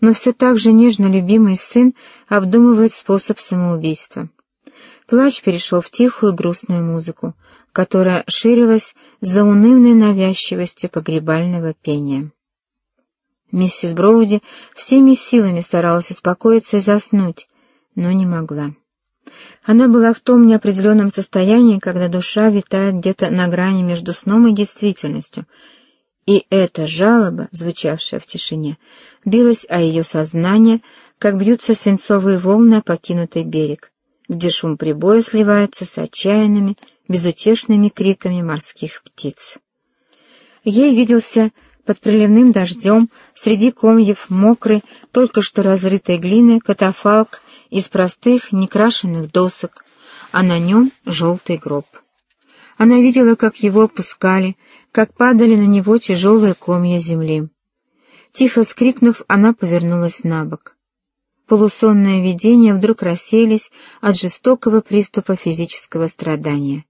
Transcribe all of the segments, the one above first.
но все так же нежно любимый сын обдумывает способ самоубийства. Плач перешел в тихую грустную музыку, которая ширилась за унывной навязчивостью погребального пения. Миссис Броуди всеми силами старалась успокоиться и заснуть, но не могла. Она была в том неопределенном состоянии, когда душа витает где-то на грани между сном и действительностью, и эта жалоба, звучавшая в тишине, билась о ее сознание, как бьются свинцовые волны о покинутый берег, где шум прибоя сливается с отчаянными, безутешными криками морских птиц. Ей виделся под приливным дождем среди комьев мокрой, только что разрытой глины катафалк из простых некрашенных досок, а на нем желтый гроб. Она видела, как его опускали, как падали на него тяжелые комья земли. Тихо вскрикнув, она повернулась на бок. Полусонные видения вдруг рассеялись от жестокого приступа физического страдания.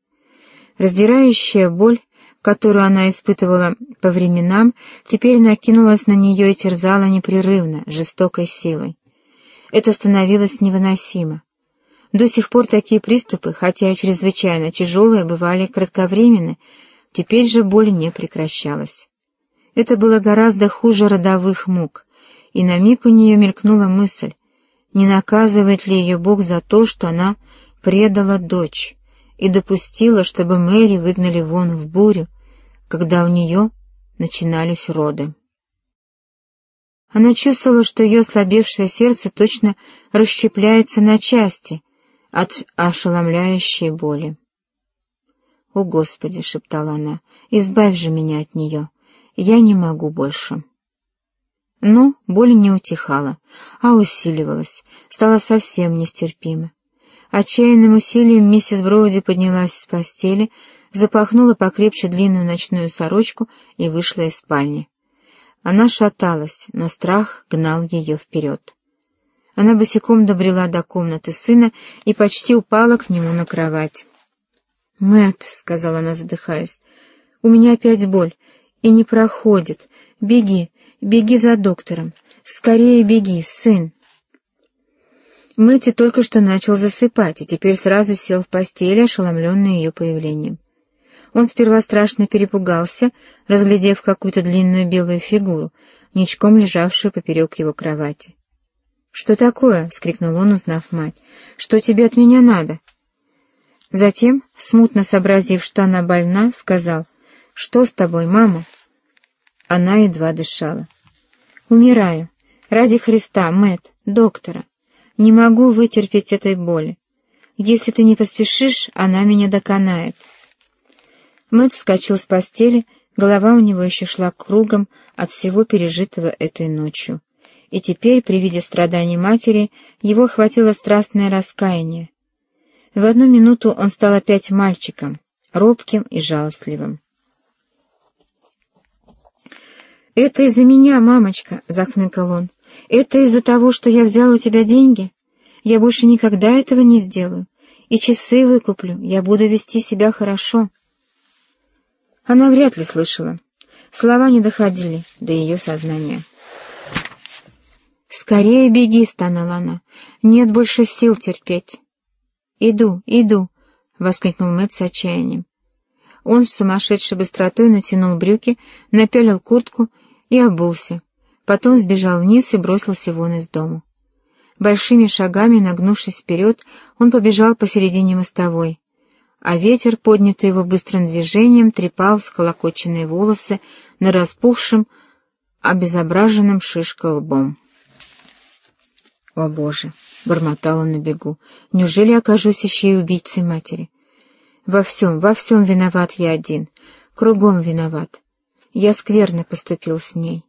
Раздирающая боль, которую она испытывала по временам, теперь накинулась на нее и терзала непрерывно, жестокой силой. Это становилось невыносимо. До сих пор такие приступы, хотя и чрезвычайно тяжелые, бывали кратковременны, теперь же боль не прекращалась. Это было гораздо хуже родовых мук, и на миг у нее мелькнула мысль, не наказывает ли ее Бог за то, что она предала дочь и допустила, чтобы Мэри выгнали вон в бурю, когда у нее начинались роды. Она чувствовала, что ее ослабевшее сердце точно расщепляется на части от ошеломляющей боли. «О, Господи!» — шептала она, — «избавь же меня от нее, я не могу больше». Но боль не утихала, а усиливалась, стала совсем нестерпима. Отчаянным усилием миссис Броуди поднялась с постели, запахнула покрепче длинную ночную сорочку и вышла из спальни. Она шаталась, но страх гнал ее вперед. Она босиком добрела до комнаты сына и почти упала к нему на кровать. Мэт, сказала она, задыхаясь, — «у меня опять боль, и не проходит. Беги, беги за доктором. Скорее беги, сын». Мэтти только что начал засыпать и теперь сразу сел в постели, ошеломленный ее появлением. Он сперва страшно перепугался, разглядев какую-то длинную белую фигуру, ничком лежавшую поперек его кровати. «Что такое?» — вскрикнул он, узнав мать. «Что тебе от меня надо?» Затем, смутно сообразив, что она больна, сказал, «Что с тобой, мама?» Она едва дышала. «Умираю. Ради Христа, Мэт, доктора. Не могу вытерпеть этой боли. Если ты не поспешишь, она меня доконает». Мэтт вскочил с постели, голова у него еще шла кругом от всего пережитого этой ночью. И теперь, при виде страданий матери, его охватило страстное раскаяние. В одну минуту он стал опять мальчиком, робким и жалостливым. «Это из-за меня, мамочка!» — захныкал он. «Это из-за того, что я взял у тебя деньги? Я больше никогда этого не сделаю. И часы выкуплю, я буду вести себя хорошо». Она вряд ли слышала. Слова не доходили до ее сознания. «Скорее беги!» — стонала она. «Нет больше сил терпеть». «Иду, иду!» — воскликнул Мэтт с отчаянием. Он с сумасшедшей быстротой натянул брюки, напялил куртку и обулся. Потом сбежал вниз и бросился вон из дому. Большими шагами, нагнувшись вперед, он побежал посередине мостовой а ветер, поднятый его быстрым движением, трепал всколокоченные волосы на распухшем, обезображенном шишкой лбом. «О, Боже!» — бормотал он на бегу. «Неужели окажусь еще и убийцей матери? Во всем, во всем виноват я один, кругом виноват. Я скверно поступил с ней.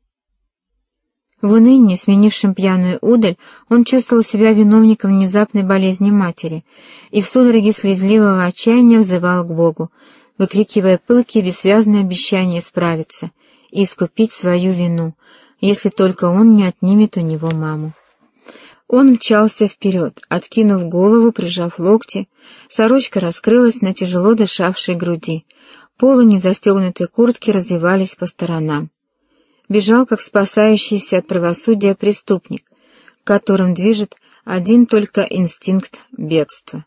В унынии, сменившем пьяную удаль, он чувствовал себя виновником внезапной болезни матери и в судороге слезливого отчаяния взывал к Богу, выкрикивая пылкие бессвязные обещания справиться и искупить свою вину, если только он не отнимет у него маму. Он мчался вперед, откинув голову, прижав локти, сорочка раскрылась на тяжело дышавшей груди, полы незастегнутой куртки развивались по сторонам. бежал как спасающийся от правосудия преступник, которым движет один только инстинкт бегства.